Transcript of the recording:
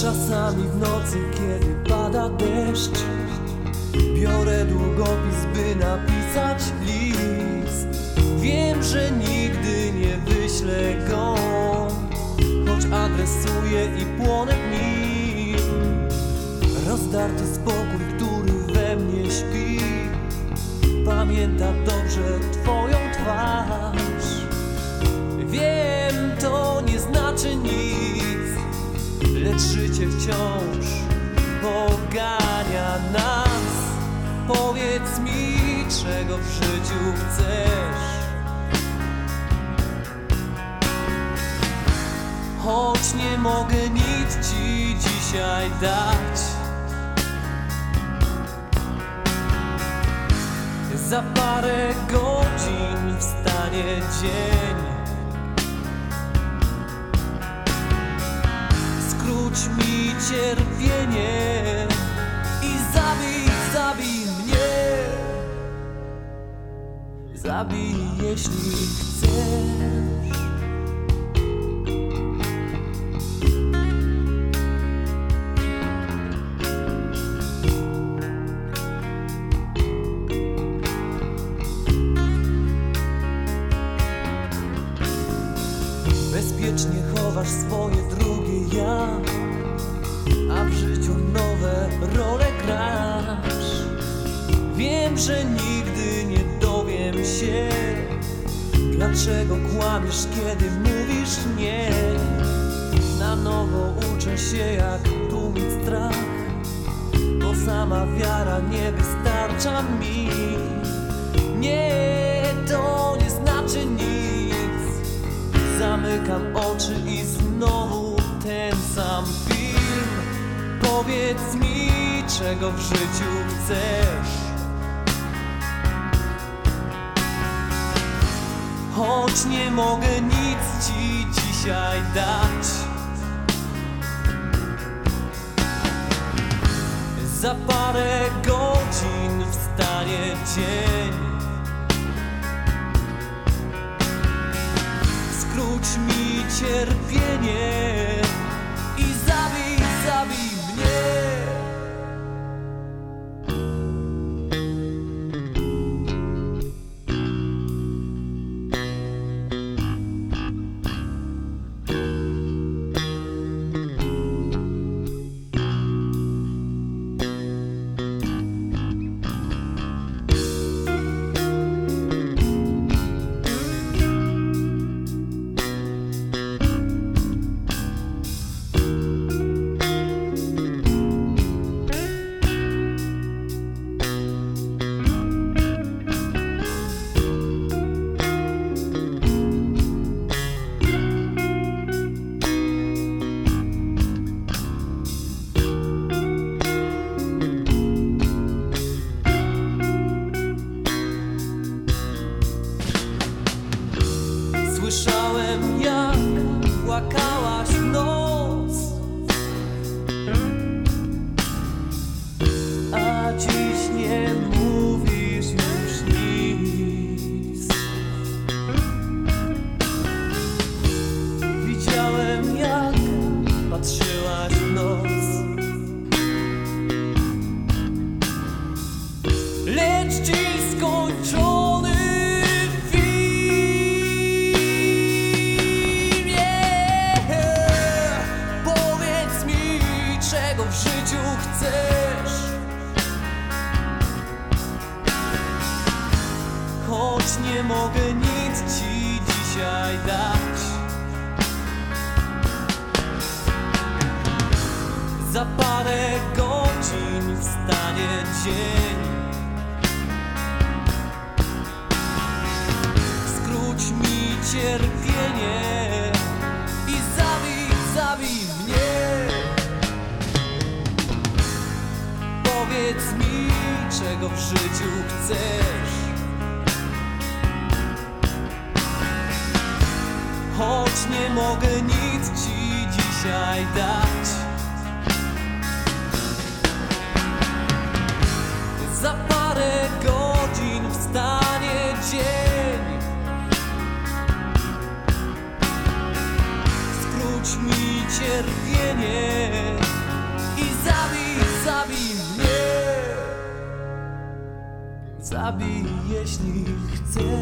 Czasami w nocy, kiedy pada deszcz Biorę długopis, by napisać list Wiem, że nigdy nie wyślę go Choć adresuję i płonę w nim. Rozdarty spokój, który we mnie śpi Pamięta dobrze twoją twarz. Wiem, to nie znaczy nic Lecz życie wciąż pogania nas. Powiedz mi, czego w życiu chcesz mogę nic ci dzisiaj dać Za parę godzin wstanie dzień Skróć mi cierpienie i zabij, zabij mnie. Zabij, jeśli chcesz. Chowasz swoje drugie ja A w życiu nowe role grasz. Wiem, że nigdy nie dowiem się Dlaczego kłamiesz, kiedy mówisz nie. Na nowo uczę się jak tłumić strach Bo sama wiara nie wystarcza mi. Nie, to Zamykam oczy i znowu ten sam film. Powiedz mi, czego w życiu chcesz? Choć nie mogę nic ci dzisiaj dać. Za parę godzin wstanie dzień Skróć mi cierpienie i zabij, zabij płakałaś noc. A dziś nie mówisz już nic. Widziałem, jak patrzyłaś noc. Lecz dziś skończony czego w życiu chcesz. Choć nie mogę nic ci dzisiaj dać. Za parę godzin wstanie dzień. Skróć mi cierpienie czego w życiu chcesz choć nie mogę nic ci dzisiaj dać. Za parę godzin wstanie dzień. Skróć mi cierpienie Zabij, jeśli chcesz.